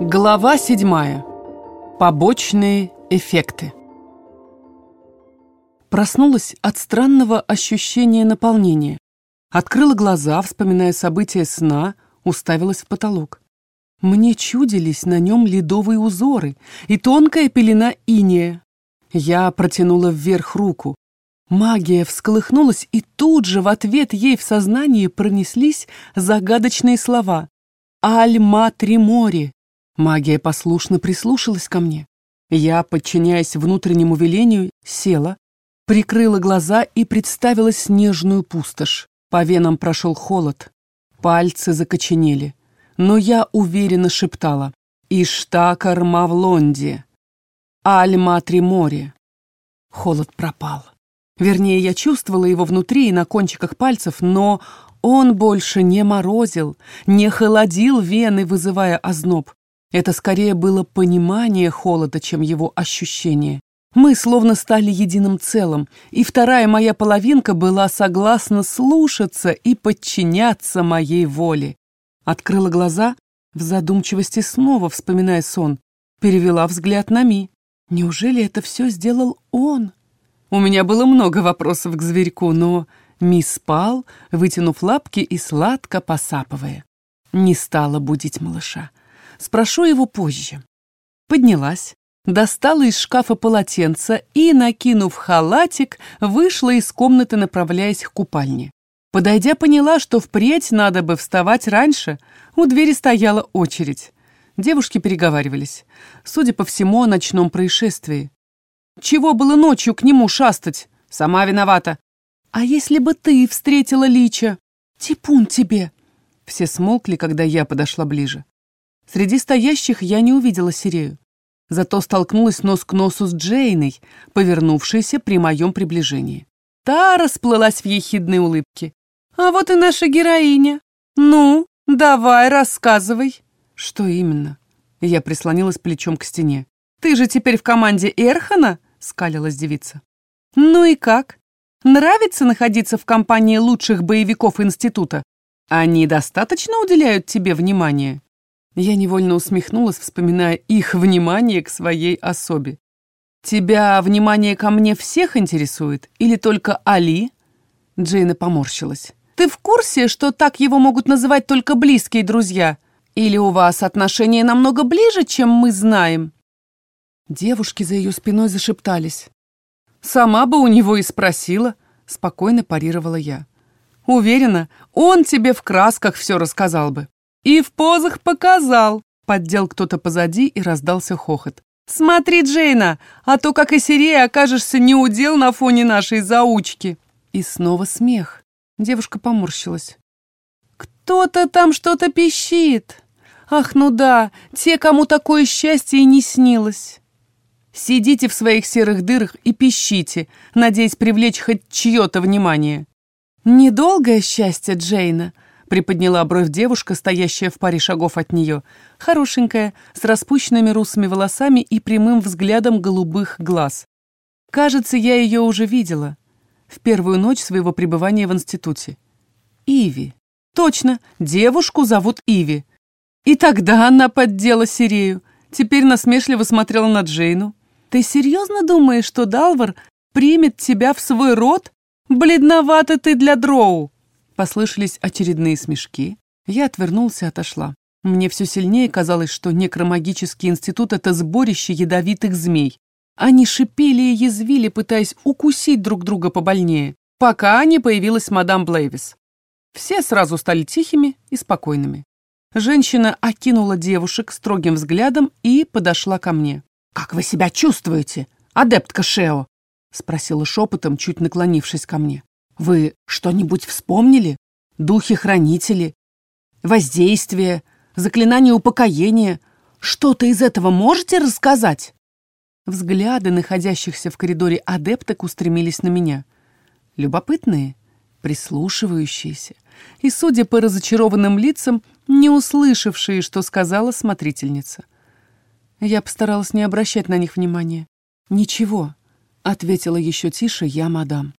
Глава седьмая. Побочные эффекты. Проснулась от странного ощущения наполнения. Открыла глаза, вспоминая события сна, уставилась в потолок. Мне чудились на нем ледовые узоры и тонкая пелена иния. Я протянула вверх руку. Магия всколыхнулась, и тут же в ответ ей в сознании пронеслись загадочные слова. «Аль-Матри-Мори». Магия послушно прислушалась ко мне. Я, подчиняясь внутреннему велению, села, прикрыла глаза и представила снежную пустошь. По венам прошел холод. Пальцы закоченели. Но я уверенно шептала «Иштакар Мавлонди», «Аль-Матри-Море». Холод пропал. Вернее, я чувствовала его внутри и на кончиках пальцев, но он больше не морозил, не холодил вены, вызывая озноб. Это скорее было понимание холода, чем его ощущение. Мы словно стали единым целым, и вторая моя половинка была согласна слушаться и подчиняться моей воле. Открыла глаза, в задумчивости снова вспоминая сон, перевела взгляд на Ми. Неужели это все сделал он? У меня было много вопросов к зверьку, но Ми спал, вытянув лапки и сладко посапывая. Не стала будить малыша. Спрошу его позже. Поднялась, достала из шкафа полотенце и, накинув халатик, вышла из комнаты, направляясь к купальне. Подойдя, поняла, что впредь надо бы вставать раньше. У двери стояла очередь. Девушки переговаривались. Судя по всему, о ночном происшествии. Чего было ночью к нему шастать? Сама виновата. А если бы ты встретила Лича? Типун тебе!» Все смолкли, когда я подошла ближе. Среди стоящих я не увидела Сирею. Зато столкнулась нос к носу с Джейной, повернувшейся при моем приближении. Та расплылась в ехидной улыбке. «А вот и наша героиня. Ну, давай, рассказывай». «Что именно?» Я прислонилась плечом к стене. «Ты же теперь в команде Эрхана?» — скалилась девица. «Ну и как? Нравится находиться в компании лучших боевиков института? Они достаточно уделяют тебе внимания?» Я невольно усмехнулась, вспоминая их внимание к своей особе. «Тебя внимание ко мне всех интересует? Или только Али?» Джейна поморщилась. «Ты в курсе, что так его могут называть только близкие друзья? Или у вас отношения намного ближе, чем мы знаем?» Девушки за ее спиной зашептались. «Сама бы у него и спросила», — спокойно парировала я. «Уверена, он тебе в красках все рассказал бы». «И в позах показал», — поддел кто-то позади и раздался хохот. «Смотри, Джейна, а то, как и Сирия, окажешься неудел на фоне нашей заучки». И снова смех. Девушка поморщилась. «Кто-то там что-то пищит. Ах, ну да, те, кому такое счастье и не снилось». Сидите в своих серых дырах и пищите, надеясь привлечь хоть чье-то внимание. «Недолгое счастье, Джейна», — приподняла бровь девушка, стоящая в паре шагов от нее, хорошенькая, с распущенными русыми волосами и прямым взглядом голубых глаз. Кажется, я ее уже видела. В первую ночь своего пребывания в институте. Иви. Точно, девушку зовут Иви. И тогда она поддела Сирею. Теперь насмешливо смотрела на Джейну. Ты серьезно думаешь, что Далвар примет тебя в свой род? Бледновато ты для дроу!» Послышались очередные смешки. Я отвернулся и отошла. Мне все сильнее казалось, что некромагический институт — это сборище ядовитых змей. Они шипели и язвили, пытаясь укусить друг друга побольнее, пока не появилась мадам Блейвис. Все сразу стали тихими и спокойными. Женщина окинула девушек строгим взглядом и подошла ко мне. «Как вы себя чувствуете, адептка Шео?» — спросила шепотом, чуть наклонившись ко мне. «Вы что-нибудь вспомнили? Духи-хранители? Воздействие? Заклинание упокоения? Что-то из этого можете рассказать?» Взгляды находящихся в коридоре адепток устремились на меня. Любопытные, прислушивающиеся и, судя по разочарованным лицам, не услышавшие, что сказала смотрительница. Я постаралась не обращать на них внимания. «Ничего», — ответила еще тише я, мадам.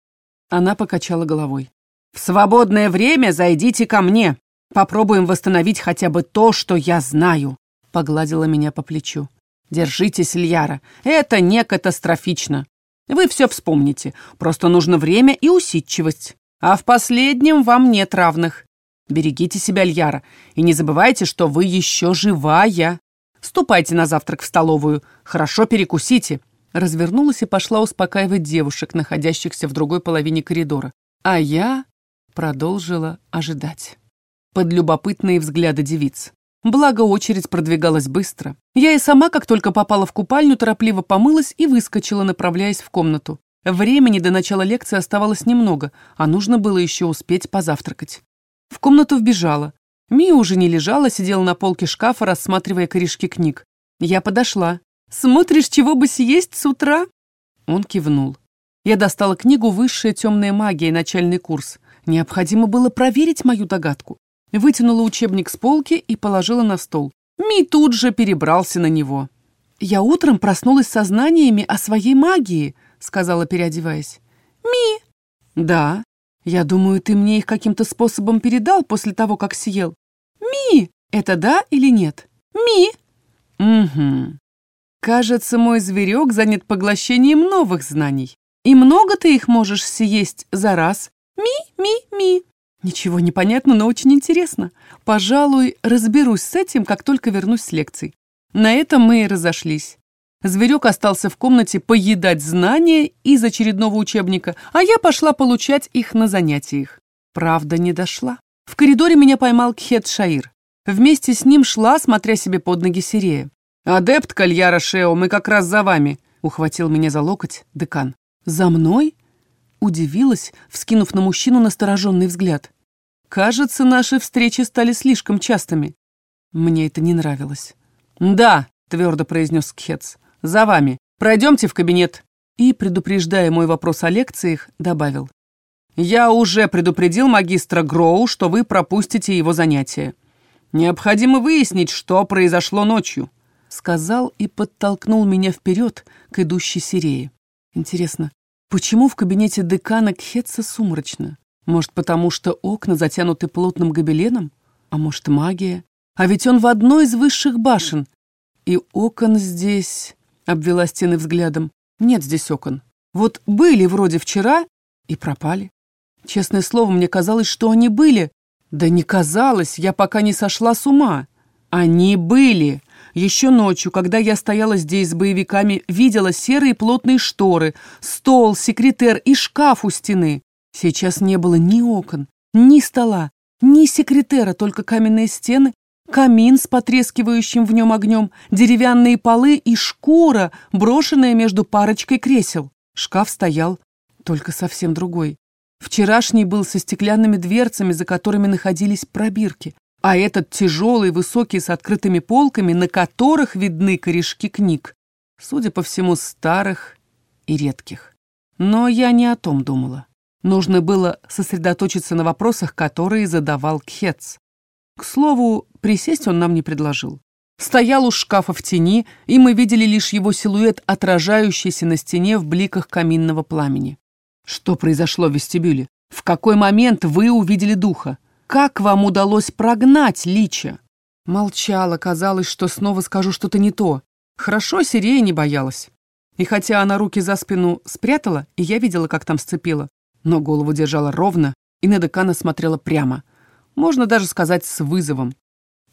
Она покачала головой. «В свободное время зайдите ко мне. Попробуем восстановить хотя бы то, что я знаю». погладила меня по плечу. «Держитесь, Льяра, это не катастрофично. Вы все вспомните, просто нужно время и усидчивость. А в последнем вам нет равных. Берегите себя, Льяра, и не забывайте, что вы еще живая. Ступайте на завтрак в столовую, хорошо перекусите». Развернулась и пошла успокаивать девушек, находящихся в другой половине коридора. А я продолжила ожидать. Под любопытные взгляды девиц. Благо, очередь продвигалась быстро. Я и сама, как только попала в купальню, торопливо помылась и выскочила, направляясь в комнату. Времени до начала лекции оставалось немного, а нужно было еще успеть позавтракать. В комнату вбежала. Мия уже не лежала, сидела на полке шкафа, рассматривая корешки книг. Я подошла. «Смотришь, чего бы съесть с утра?» Он кивнул. Я достала книгу «Высшая темная магия. Начальный курс». Необходимо было проверить мою догадку вытянула учебник с полки и положила на стол. Ми тут же перебрался на него. «Я утром проснулась сознаниями о своей магии», — сказала, переодеваясь. «Ми!» «Да. Я думаю, ты мне их каким-то способом передал после того, как съел». «Ми! Это да или нет?» «Ми!» «Угу. Кажется, мой зверек занят поглощением новых знаний. И много ты их можешь съесть за раз? Ми-ми-ми!» Ничего не понятно, но очень интересно. Пожалуй, разберусь с этим, как только вернусь с лекций. На этом мы и разошлись. Зверек остался в комнате поедать знания из очередного учебника, а я пошла получать их на занятиях. Правда, не дошла. В коридоре меня поймал Кхет Шаир. Вместе с ним шла, смотря себе под ноги Сирея. «Адепт Кальяра Шео, мы как раз за вами», — ухватил меня за локоть декан. «За мной?» Удивилась, вскинув на мужчину настороженный взгляд. Кажется, наши встречи стали слишком частыми. Мне это не нравилось. «Да», — твердо произнес Кхец, — «за вами. Пройдемте в кабинет». И, предупреждая мой вопрос о лекциях, добавил. «Я уже предупредил магистра Гроу, что вы пропустите его занятия. Необходимо выяснить, что произошло ночью», — сказал и подтолкнул меня вперед к идущей сирее. Интересно, почему в кабинете декана Кхетса сумрачно? Может, потому что окна затянуты плотным гобеленом? А может, магия? А ведь он в одной из высших башен. И окон здесь... Обвела стены взглядом. Нет здесь окон. Вот были вроде вчера и пропали. Честное слово, мне казалось, что они были. Да не казалось, я пока не сошла с ума. Они были. Еще ночью, когда я стояла здесь с боевиками, видела серые плотные шторы, стол, секретер и шкаф у стены. Сейчас не было ни окон, ни стола, ни секретера, только каменные стены, камин с потрескивающим в нем огнем, деревянные полы и шкура, брошенная между парочкой кресел. Шкаф стоял, только совсем другой. Вчерашний был со стеклянными дверцами, за которыми находились пробирки, а этот тяжелый, высокий, с открытыми полками, на которых видны корешки книг, судя по всему, старых и редких. Но я не о том думала. Нужно было сосредоточиться на вопросах, которые задавал Кхец. К слову, присесть он нам не предложил. Стоял у шкафа в тени, и мы видели лишь его силуэт, отражающийся на стене в бликах каминного пламени. Что произошло в вестибюле? В какой момент вы увидели духа? Как вам удалось прогнать Лича? Молчала, казалось, что снова скажу что-то не то. Хорошо, Сирея не боялась. И хотя она руки за спину спрятала, и я видела, как там сцепила, но голову держала ровно и на декана смотрела прямо. Можно даже сказать, с вызовом.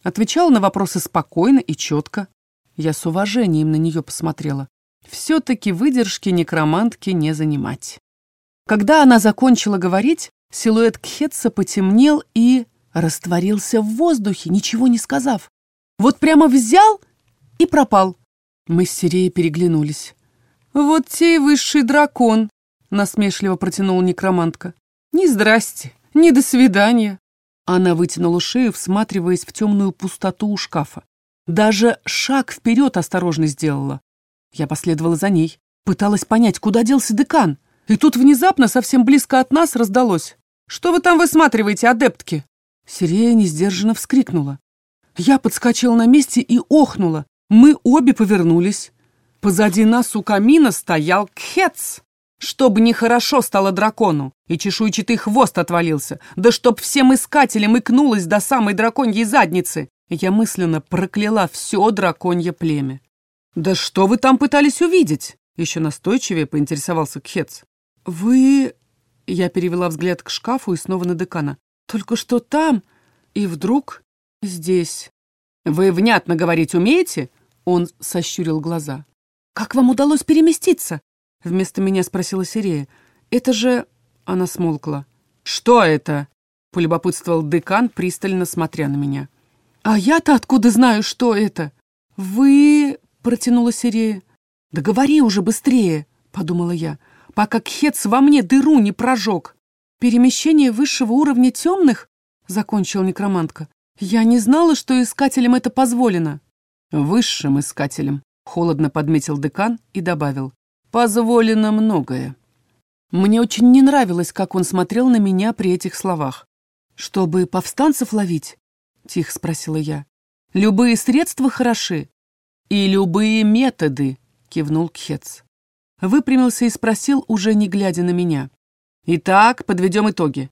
Отвечала на вопросы спокойно и четко. Я с уважением на нее посмотрела. Все-таки выдержки некромантки не занимать. Когда она закончила говорить, силуэт Кхетса потемнел и растворился в воздухе, ничего не сказав. Вот прямо взял и пропал. Мы с Сиреей переглянулись. «Вот те и высший дракон», насмешливо протянула некромантка. «Ни здрасте, ни до свидания». Она вытянула шею, всматриваясь в темную пустоту у шкафа. Даже шаг вперед осторожно сделала. Я последовала за ней, пыталась понять, куда делся декан. И тут внезапно, совсем близко от нас, раздалось. «Что вы там высматриваете, адептки?» Сирея несдержанно вскрикнула. Я подскочила на месте и охнула. Мы обе повернулись. Позади нас у камина стоял Кхец. Чтобы нехорошо стало дракону, и чешуйчатый хвост отвалился, да чтоб всем искателям икнулось до самой драконьей задницы. Я мысленно прокляла все драконье племя. «Да что вы там пытались увидеть?» Еще настойчивее поинтересовался Кхец. «Вы...» Я перевела взгляд к шкафу и снова на декана. «Только что там, и вдруг здесь». «Вы внятно говорить умеете?» Он сощурил глаза. «Как вам удалось переместиться?» Вместо меня спросила Сирея. «Это же...» Она смолкла. «Что это?» Полюбопытствовал декан, пристально смотря на меня. «А я-то откуда знаю, что это?» «Вы...» — протянула Сирея. «Да говори уже быстрее!» — подумала я, пока Кхец во мне дыру не прожег. «Перемещение высшего уровня темных?» — закончил некромантка. «Я не знала, что искателям это позволено». «Высшим искателям», — холодно подметил декан и добавил. «Позволено многое». Мне очень не нравилось, как он смотрел на меня при этих словах. «Чтобы повстанцев ловить?» — тихо спросила я. «Любые средства хороши». «И любые методы», — кивнул Кхец. Выпрямился и спросил, уже не глядя на меня. «Итак, подведем итоги.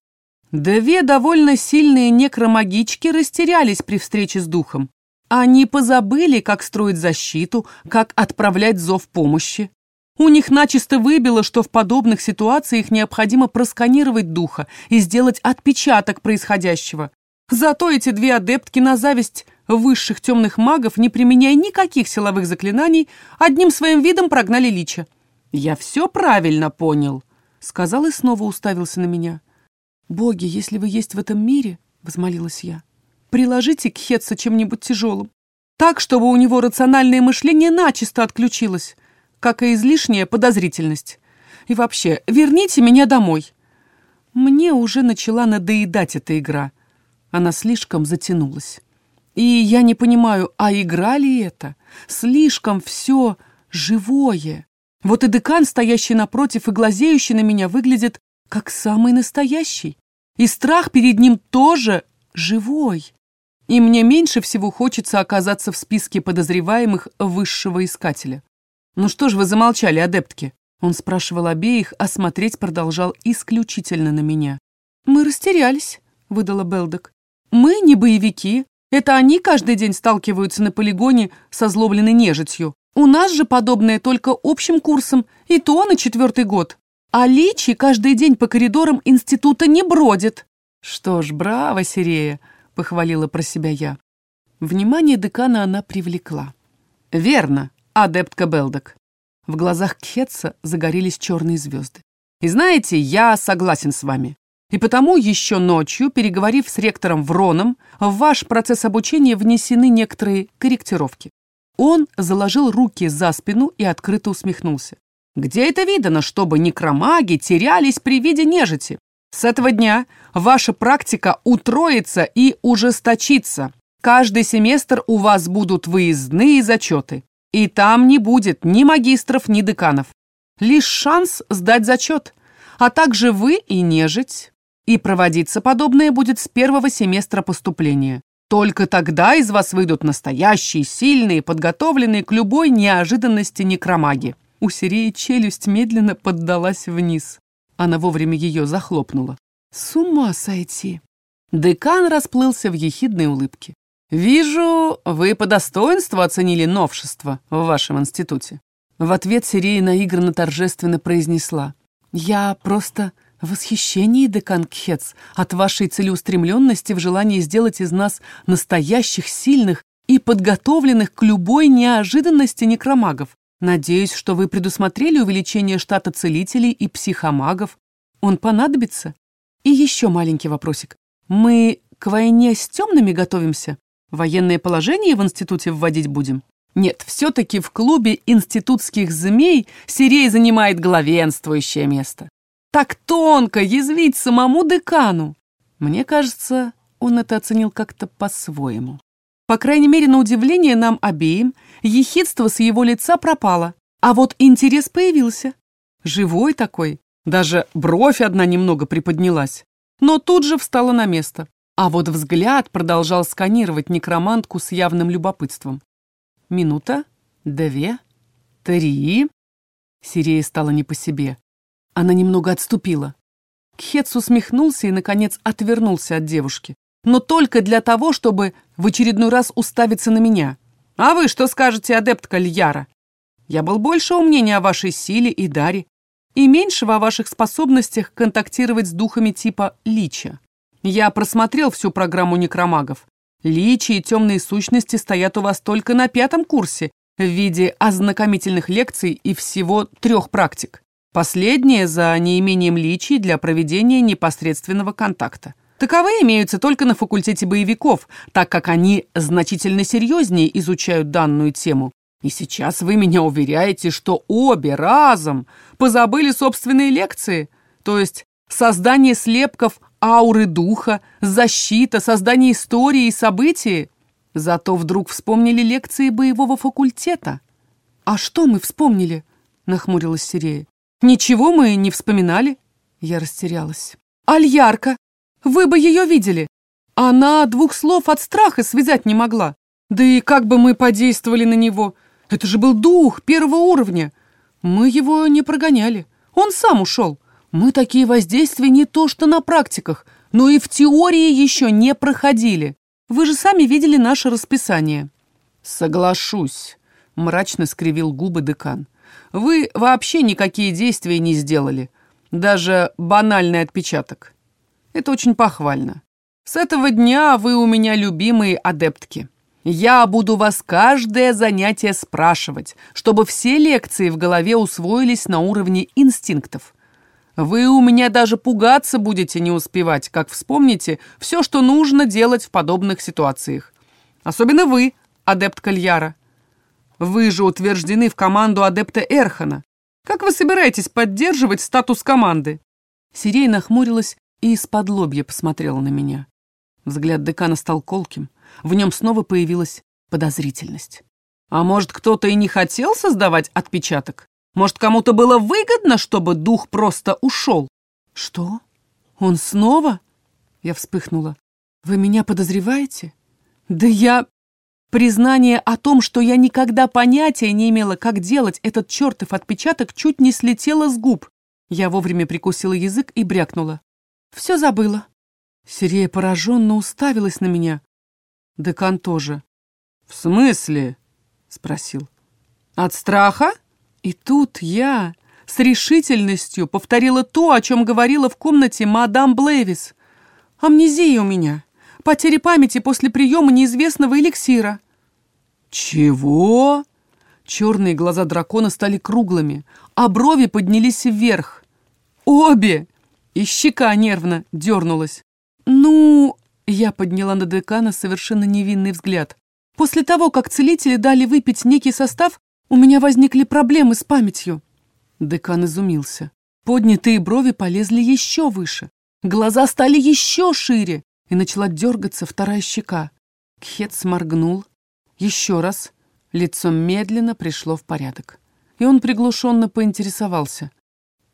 Две довольно сильные некромагички растерялись при встрече с духом. Они позабыли, как строить защиту, как отправлять зов помощи. У них начисто выбило, что в подобных ситуациях необходимо просканировать духа и сделать отпечаток происходящего. Зато эти две адептки на зависть высших темных магов, не применяя никаких силовых заклинаний, одним своим видом прогнали лича. «Я все правильно понял», — сказал и снова уставился на меня. «Боги, если вы есть в этом мире», — возмолилась я, — «приложите к Хетса чем-нибудь тяжелым, так, чтобы у него рациональное мышление начисто отключилось» как и излишняя подозрительность. И вообще, верните меня домой. Мне уже начала надоедать эта игра. Она слишком затянулась. И я не понимаю, а игра ли это? Слишком все живое. Вот и декан, стоящий напротив и глазеющий на меня, выглядит как самый настоящий. И страх перед ним тоже живой. И мне меньше всего хочется оказаться в списке подозреваемых высшего искателя. «Ну что ж вы замолчали, адептки?» Он спрашивал обеих, а смотреть продолжал исключительно на меня. «Мы растерялись», — выдала Белдек. «Мы не боевики. Это они каждый день сталкиваются на полигоне со злобленной нежитью. У нас же подобное только общим курсом, и то на четвертый год. А личи каждый день по коридорам института не бродит». «Что ж, браво, Сирея», — похвалила про себя я. Внимание декана она привлекла. «Верно», адептка Белдок. В глазах Кхетса загорелись черные звезды. И знаете, я согласен с вами. И потому еще ночью, переговорив с ректором Вроном, в ваш процесс обучения внесены некоторые корректировки. Он заложил руки за спину и открыто усмехнулся. Где это видано, чтобы некромаги терялись при виде нежити? С этого дня ваша практика утроится и ужесточится. Каждый семестр у вас будут выездные зачеты. И там не будет ни магистров, ни деканов. Лишь шанс сдать зачет, а также вы и нежить. И проводиться подобное будет с первого семестра поступления. Только тогда из вас выйдут настоящие, сильные, подготовленные к любой неожиданности некромаги. У Сиреи челюсть медленно поддалась вниз. Она вовремя ее захлопнула. С ума сойти! Декан расплылся в ехидной улыбке. «Вижу, вы по достоинству оценили новшество в вашем институте». В ответ Сирея наигранно торжественно произнесла. «Я просто в восхищении, декан Кхец, от вашей целеустремленности в желании сделать из нас настоящих, сильных и подготовленных к любой неожиданности некромагов. Надеюсь, что вы предусмотрели увеличение штата целителей и психомагов. Он понадобится? И еще маленький вопросик. Мы к войне с темными готовимся?» Военное положение в институте вводить будем? Нет, все-таки в клубе институтских змей Сирей занимает главенствующее место. Так тонко язвить самому декану. Мне кажется, он это оценил как-то по-своему. По крайней мере, на удивление нам обеим, ехидство с его лица пропало, а вот интерес появился. Живой такой, даже бровь одна немного приподнялась, но тут же встала на место. А вот взгляд продолжал сканировать некромантку с явным любопытством. Минута, две, три. Сирея стала не по себе. Она немного отступила. Кхец усмехнулся и, наконец, отвернулся от девушки. но только для того, чтобы в очередной раз уставиться на меня. А вы что скажете, адептка Льяра? Я был большего мнения о вашей силе и даре, и меньшего о ваших способностях контактировать с духами типа лича. Я просмотрел всю программу некромагов. Личи и темные сущности стоят у вас только на пятом курсе в виде ознакомительных лекций и всего трех практик. Последнее за неимением личий для проведения непосредственного контакта. Таковые имеются только на факультете боевиков, так как они значительно серьезнее изучают данную тему. И сейчас вы меня уверяете, что обе разом позабыли собственные лекции, то есть создание слепков ауры духа, защита, создание истории и событий. Зато вдруг вспомнили лекции боевого факультета. «А что мы вспомнили?» — нахмурилась Сирея. «Ничего мы не вспоминали». Я растерялась. «Альярка! Вы бы ее видели! Она двух слов от страха связать не могла. Да и как бы мы подействовали на него? Это же был дух первого уровня. Мы его не прогоняли. Он сам ушел. Мы такие воздействия не то что на практиках, но и в теории еще не проходили. Вы же сами видели наше расписание». «Соглашусь», — мрачно скривил губы декан. «Вы вообще никакие действия не сделали. Даже банальный отпечаток. Это очень похвально. С этого дня вы у меня любимые адептки. Я буду вас каждое занятие спрашивать, чтобы все лекции в голове усвоились на уровне инстинктов. Вы у меня даже пугаться будете не успевать, как вспомните все, что нужно делать в подобных ситуациях. Особенно вы, адепт Кальяра. Вы же утверждены в команду адепта Эрхана. Как вы собираетесь поддерживать статус команды?» Сирей нахмурилась и из-под лобья посмотрела на меня. Взгляд декана стал колким. В нем снова появилась подозрительность. «А может, кто-то и не хотел создавать отпечаток? Может, кому-то было выгодно, чтобы дух просто ушел?» «Что? Он снова?» Я вспыхнула. «Вы меня подозреваете?» «Да я...» Признание о том, что я никогда понятия не имела, как делать этот чертов отпечаток, чуть не слетело с губ. Я вовремя прикусила язык и брякнула. Все забыла. Сирея пораженно уставилась на меня. Декан тоже. «В смысле?» — спросил. «От страха?» И тут я с решительностью повторила то, о чем говорила в комнате мадам Блэвис. «Амнезия у меня. Потеря памяти после приема неизвестного эликсира». «Чего?» Черные глаза дракона стали круглыми, а брови поднялись вверх. «Обе!» И щека нервно дернулась. «Ну...» Я подняла на декана совершенно невинный взгляд. «После того, как целители дали выпить некий состав, у меня возникли проблемы с памятью». Декан изумился. Поднятые брови полезли еще выше. Глаза стали еще шире, и начала дергаться вторая щека. Кхет сморгнул. Еще раз. Лицо медленно пришло в порядок. И он приглушенно поинтересовался.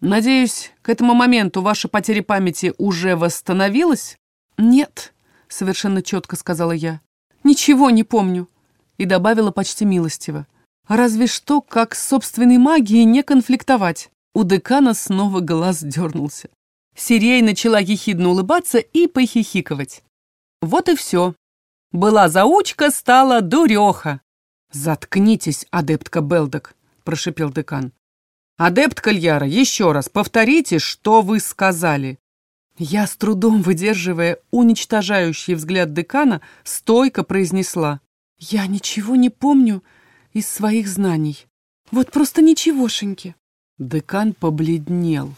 «Надеюсь, к этому моменту ваша потеря памяти уже восстановилась?» «Нет», — совершенно четко сказала я. «Ничего не помню». И добавила почти милостиво. «Разве что, как с собственной магией не конфликтовать». У декана снова глаз дернулся. Сирей начала ехидно улыбаться и похихикивать. Вот и все. Была заучка, стала дуреха. «Заткнитесь, адептка Белдок», — прошипел декан. «Адепт Кальяра, еще раз повторите, что вы сказали». Я, с трудом выдерживая уничтожающий взгляд декана, стойко произнесла. «Я ничего не помню из своих знаний. Вот просто ничегошеньки». Декан побледнел.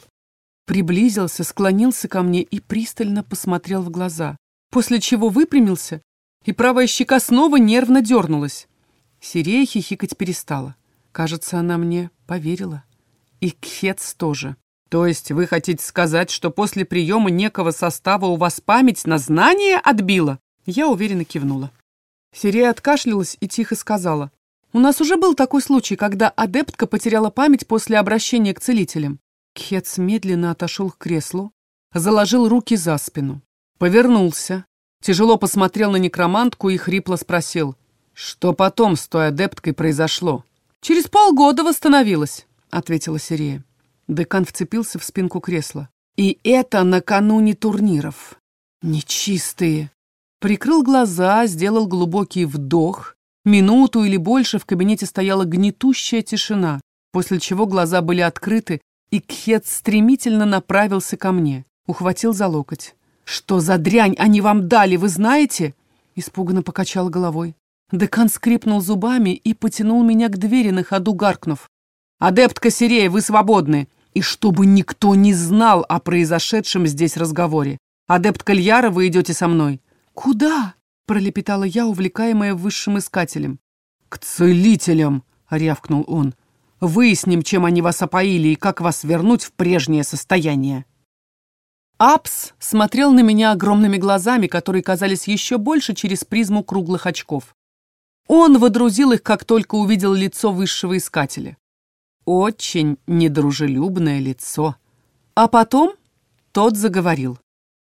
Приблизился, склонился ко мне и пристально посмотрел в глаза, после чего выпрямился, и правая щека снова нервно дернулась. Сирея хихикать перестала. Кажется, она мне поверила. И Кхец тоже. То есть вы хотите сказать, что после приема некого состава у вас память на знание отбила? Я уверенно кивнула. Сирия откашлялась и тихо сказала. У нас уже был такой случай, когда адептка потеряла память после обращения к целителям. Кхец медленно отошел к креслу, заложил руки за спину, повернулся, тяжело посмотрел на некромантку и хрипло спросил, что потом с той адепткой произошло. «Через полгода восстановилась», — ответила Сирия. Декан вцепился в спинку кресла. «И это накануне турниров. Нечистые!» Прикрыл глаза, сделал глубокий вдох. Минуту или больше в кабинете стояла гнетущая тишина, после чего глаза были открыты, и Кхет стремительно направился ко мне, ухватил за локоть. «Что за дрянь они вам дали, вы знаете?» Испуганно покачал головой. Декан скрипнул зубами и потянул меня к двери на ходу, гаркнув. «Адепт Кассирея, вы свободны! И чтобы никто не знал о произошедшем здесь разговоре. Адепт Кальяра, вы идете со мной». «Куда?» — пролепетала я, увлекаемая высшим искателем. «К целителям!» — рявкнул он. «Выясним, чем они вас опоили и как вас вернуть в прежнее состояние». Апс смотрел на меня огромными глазами, которые казались еще больше через призму круглых очков. Он водрузил их, как только увидел лицо высшего искателя. Очень недружелюбное лицо. А потом тот заговорил.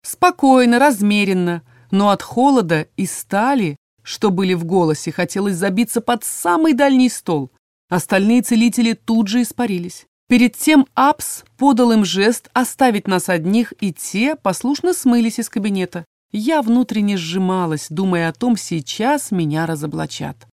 Спокойно, размеренно, но от холода и стали, что были в голосе, хотелось забиться под самый дальний стол. Остальные целители тут же испарились. Перед тем Апс подал им жест оставить нас одних, и те послушно смылись из кабинета. Я внутренне сжималась, думая о том, сейчас меня разоблачат.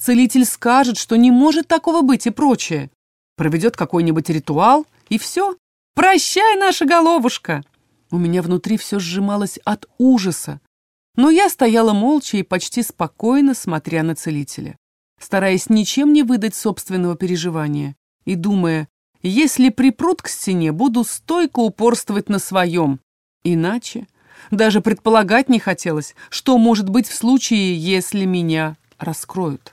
Целитель скажет, что не может такого быть и прочее проведет какой-нибудь ритуал, и все. Прощай, наша головушка!» У меня внутри все сжималось от ужаса. Но я стояла молча и почти спокойно, смотря на целителя, стараясь ничем не выдать собственного переживания и думая, если припрут к стене, буду стойко упорствовать на своем. Иначе даже предполагать не хотелось, что может быть в случае, если меня раскроют.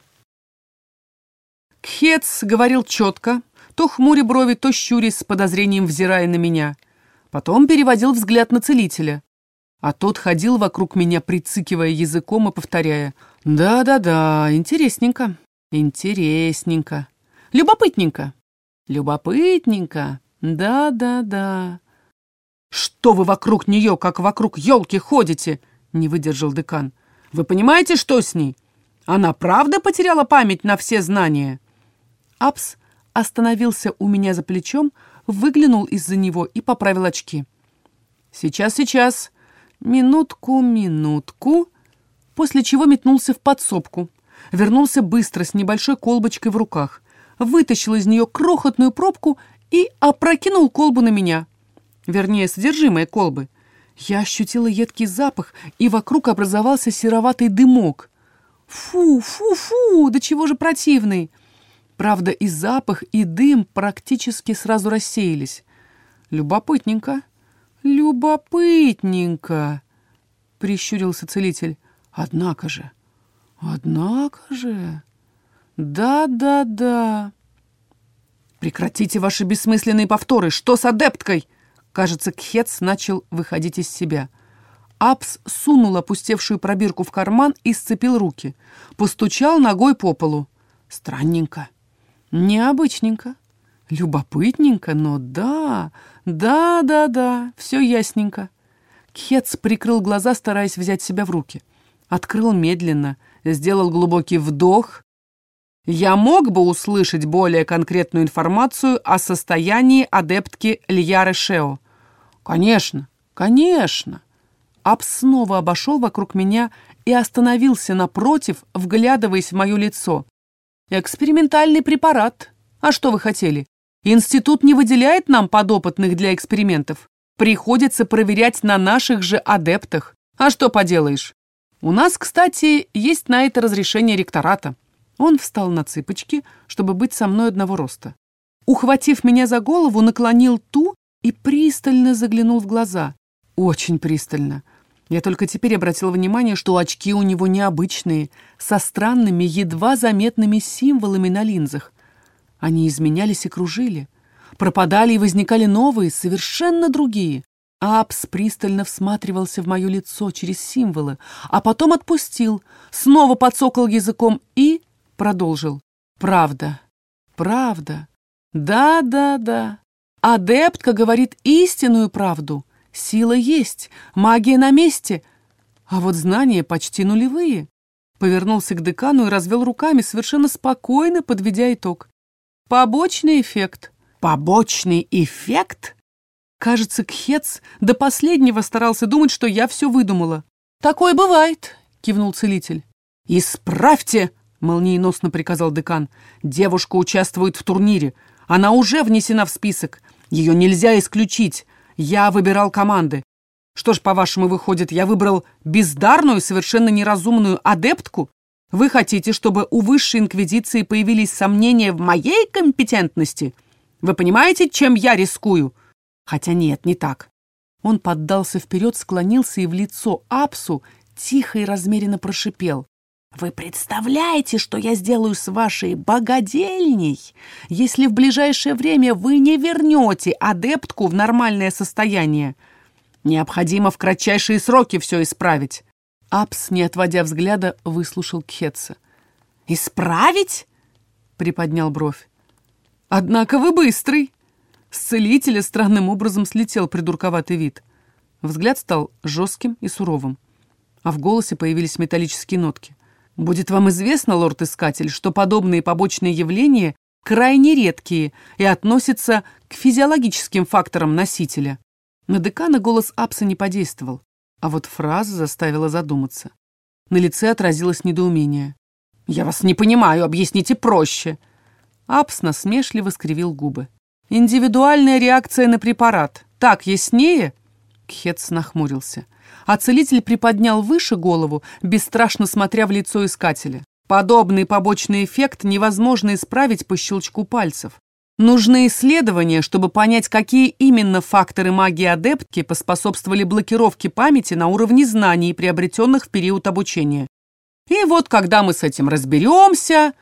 Кхец говорил четко, то хмуря брови, то щурясь с подозрением взирая на меня. Потом переводил взгляд на целителя. А тот ходил вокруг меня, прицикивая языком и повторяя. «Да-да-да, интересненько, интересненько, любопытненько, любопытненько, да-да-да». «Что вы вокруг нее, как вокруг елки, ходите?» — не выдержал декан. «Вы понимаете, что с ней? Она правда потеряла память на все знания?» Апс остановился у меня за плечом, выглянул из-за него и поправил очки. «Сейчас, сейчас. Минутку, минутку». После чего метнулся в подсобку. Вернулся быстро, с небольшой колбочкой в руках. Вытащил из нее крохотную пробку и опрокинул колбу на меня. Вернее, содержимое колбы. Я ощутила едкий запах, и вокруг образовался сероватый дымок. Фу, фу, фу, да чего же противный! Правда, и запах, и дым практически сразу рассеялись. Любопытненько, любопытненько, прищурился целитель. Однако же, однако же, да-да-да. Прекратите ваши бессмысленные повторы. Что с адепткой? Кажется, Кхец начал выходить из себя. Апс сунул опустевшую пробирку в карман и сцепил руки. Постучал ногой по полу. Странненько. Необычненько, любопытненько, но да, да, да, да, все ясненько. Кхец прикрыл глаза, стараясь взять себя в руки. Открыл медленно, сделал глубокий вдох. Я мог бы услышать более конкретную информацию о состоянии адептки Льяры Шео. Конечно, конечно. Аб снова обошел вокруг меня и остановился напротив, вглядываясь в мое лицо. Экспериментальный препарат. А что вы хотели? Институт не выделяет нам подопытных для экспериментов. Приходится проверять на наших же адептах. А что поделаешь? У нас, кстати, есть на это разрешение ректората. Он встал на цыпочки, чтобы быть со мной одного роста. Ухватив меня за голову, наклонил ту и пристально заглянул в глаза. Очень пристально. Я только теперь обратила внимание, что очки у него необычные, со странными, едва заметными символами на линзах. Они изменялись и кружили. Пропадали и возникали новые, совершенно другие. Апс пристально всматривался в мое лицо через символы, а потом отпустил, снова подсокал языком и продолжил. «Правда, правда, да-да-да. Адептка говорит истинную правду». Сила есть, магия на месте, а вот знания почти нулевые. Повернулся к декану и развел руками, совершенно спокойно подведя итог. Побочный эффект. Побочный эффект? Кажется, Кхец до последнего старался думать, что я все выдумала. «Такое бывает», — кивнул целитель. «Исправьте!» — молниеносно приказал декан. «Девушка участвует в турнире. Она уже внесена в список. Ее нельзя исключить. Я выбирал команды. Что ж, по-вашему, выходит, я выбрал бездарную, совершенно неразумную адептку? Вы хотите, чтобы у высшей инквизиции появились сомнения в моей компетентности? Вы понимаете, чем я рискую? Хотя нет, не так. Он поддался вперед, склонился и в лицо Апсу тихо и размеренно прошипел. «Вы представляете, что я сделаю с вашей богадельней, если в ближайшее время вы не вернете адептку в нормальное состояние? Необходимо в кратчайшие сроки все исправить. Апс, не отводя взгляда, выслушал Кхетса. «Исправить?» — приподнял бровь. «Однако вы быстрый!» С целителя странным образом слетел придурковатый вид. Взгляд стал жестким и суровым, а в голосе появились металлические нотки. «Будет вам известно, лорд-искатель, что подобные побочные явления крайне редкие и относятся к физиологическим факторам носителя». На декана голос Апса не подействовал. А вот фраза заставила задуматься. На лице отразилось недоумение. «Я вас не понимаю, объясните проще!» Апс насмешливо скривил губы. «Индивидуальная реакция на препарат. Так яснее?» Кхец нахмурился. А целитель приподнял выше голову, бесстрашно смотря в лицо искателя. Подобный побочный эффект невозможно исправить по щелчку пальцев. Нужны исследования, чтобы понять, какие именно факторы магии адептки поспособствовали блокировке памяти на уровне знаний, приобретенных в период обучения. И вот когда мы с этим разберемся,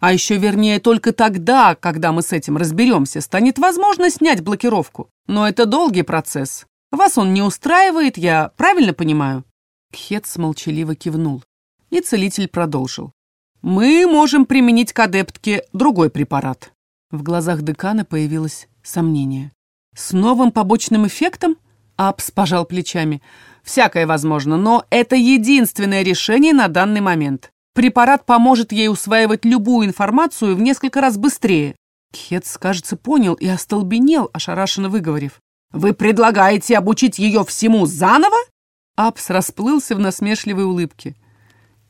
а еще вернее только тогда, когда мы с этим разберемся, станет возможно снять блокировку. Но это долгий процесс. Вас он не устраивает, я правильно понимаю?» Кхец молчаливо кивнул. И целитель продолжил. «Мы можем применить к адептке другой препарат. В глазах декана появилось сомнение. «С новым побочным эффектом?» Апс пожал плечами. «Всякое возможно, но это единственное решение на данный момент. Препарат поможет ей усваивать любую информацию в несколько раз быстрее». Кхец, кажется, понял и остолбенел, ошарашенно выговорив. «Вы предлагаете обучить ее всему заново?» Апс расплылся в насмешливой улыбке.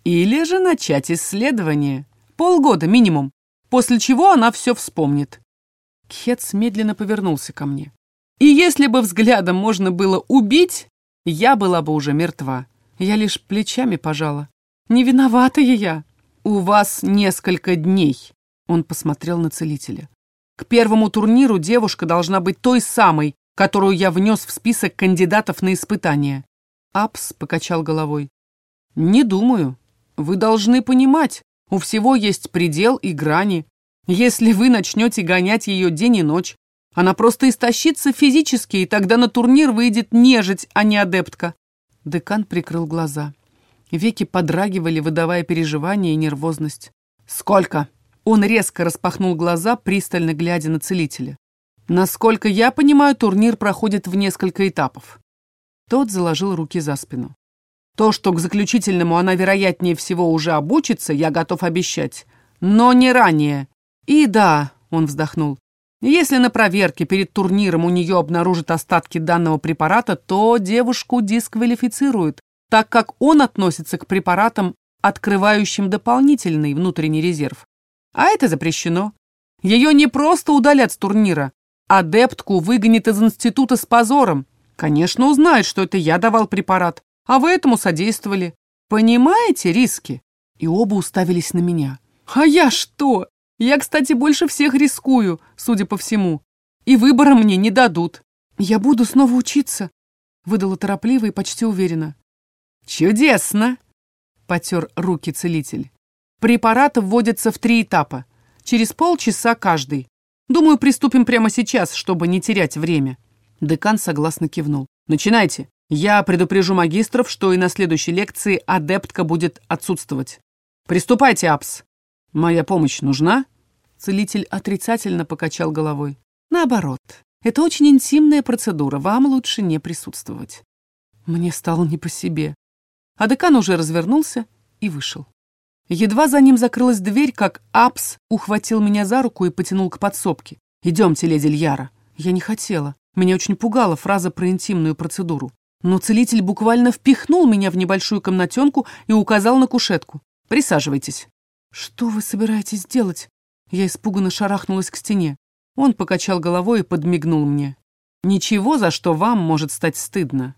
«Или же начать исследование. Полгода минимум после чего она все вспомнит. Кхец медленно повернулся ко мне. И если бы взглядом можно было убить, я была бы уже мертва. Я лишь плечами пожала. Не виновата я. У вас несколько дней. Он посмотрел на целителя. К первому турниру девушка должна быть той самой, которую я внес в список кандидатов на испытание. Апс покачал головой. Не думаю. Вы должны понимать, у всего есть предел и грани. Если вы начнете гонять ее день и ночь, она просто истощится физически, и тогда на турнир выйдет нежить, а не адептка. Декан прикрыл глаза. Веки подрагивали, выдавая переживания и нервозность. «Сколько?» Он резко распахнул глаза, пристально глядя на целителя. «Насколько я понимаю, турнир проходит в несколько этапов». Тот заложил руки за спину. То, что к заключительному она, вероятнее всего, уже обучится, я готов обещать. Но не ранее. И да, он вздохнул, если на проверке перед турниром у нее обнаружат остатки данного препарата, то девушку дисквалифицируют, так как он относится к препаратам, открывающим дополнительный внутренний резерв. А это запрещено. Ее не просто удалят с турнира, адептку выгонят из института с позором. Конечно, узнают, что это я давал препарат, а вы этому содействовали. Понимаете риски?» И оба уставились на меня. «А я что? Я, кстати, больше всех рискую, судя по всему. И выбора мне не дадут. Я буду снова учиться», — выдала торопливо и почти уверенно. «Чудесно!» — потер руки целитель. «Препараты вводятся в три этапа. Через полчаса каждый. Думаю, приступим прямо сейчас, чтобы не терять время». Декан согласно кивнул. «Начинайте». Я предупрежу магистров, что и на следующей лекции адептка будет отсутствовать. Приступайте, Апс. Моя помощь нужна? Целитель отрицательно покачал головой. Наоборот, это очень интимная процедура, вам лучше не присутствовать. Мне стало не по себе. А декан уже развернулся и вышел. Едва за ним закрылась дверь, как Апс ухватил меня за руку и потянул к подсобке. «Идемте, леди Льяра». Я не хотела. Меня очень пугала фраза про интимную процедуру. Но целитель буквально впихнул меня в небольшую комнатенку и указал на кушетку. «Присаживайтесь». «Что вы собираетесь делать?» Я испуганно шарахнулась к стене. Он покачал головой и подмигнул мне. «Ничего, за что вам может стать стыдно.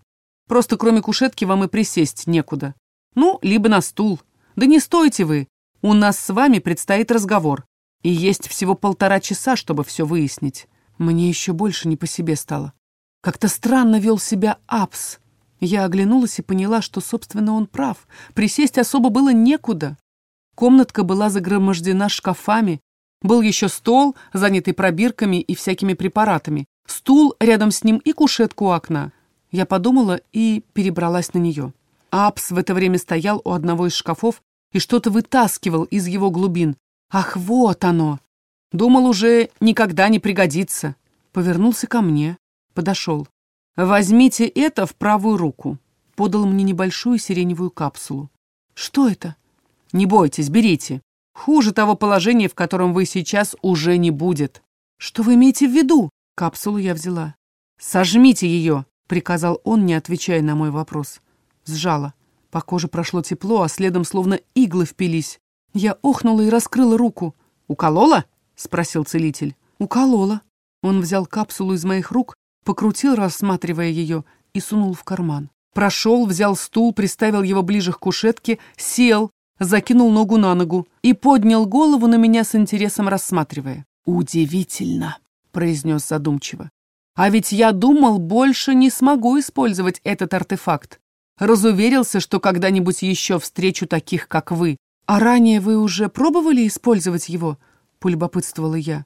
Просто кроме кушетки вам и присесть некуда. Ну, либо на стул. Да не стойте вы. У нас с вами предстоит разговор. И есть всего полтора часа, чтобы все выяснить. Мне еще больше не по себе стало. Как-то странно вел себя Апс. Я оглянулась и поняла, что, собственно, он прав. Присесть особо было некуда. Комнатка была загромождена шкафами. Был еще стол, занятый пробирками и всякими препаратами. Стул рядом с ним и кушетку у окна. Я подумала и перебралась на нее. Апс в это время стоял у одного из шкафов и что-то вытаскивал из его глубин. Ах, вот оно! Думал, уже никогда не пригодится. Повернулся ко мне, подошел. «Возьмите это в правую руку». Подал мне небольшую сиреневую капсулу. «Что это?» «Не бойтесь, берите. Хуже того положения, в котором вы сейчас, уже не будет». «Что вы имеете в виду?» Капсулу я взяла. «Сожмите ее», — приказал он, не отвечая на мой вопрос. Сжала. По коже прошло тепло, а следом словно иглы впились. Я охнула и раскрыла руку. «Уколола?» — спросил целитель. «Уколола». Он взял капсулу из моих рук, покрутил, рассматривая ее, и сунул в карман. Прошел, взял стул, приставил его ближе к кушетке, сел, закинул ногу на ногу и поднял голову на меня с интересом рассматривая. «Удивительно», — произнес задумчиво. «А ведь я думал, больше не смогу использовать этот артефакт. Разуверился, что когда-нибудь еще встречу таких, как вы. А ранее вы уже пробовали использовать его?» — полюбопытствовала я.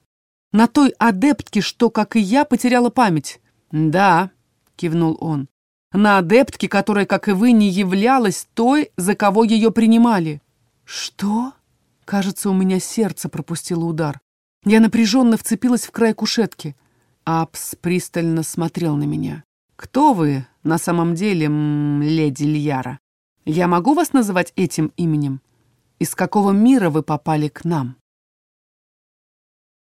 «На той адептке, что, как и я, потеряла память». «Да», — кивнул он, — «на адептке, которая, как и вы, не являлась той, за кого ее принимали». «Что?» Кажется, у меня сердце пропустило удар. Я напряженно вцепилась в край кушетки. Апс пристально смотрел на меня. «Кто вы на самом деле, леди Льяра? Я могу вас называть этим именем? Из какого мира вы попали к нам?»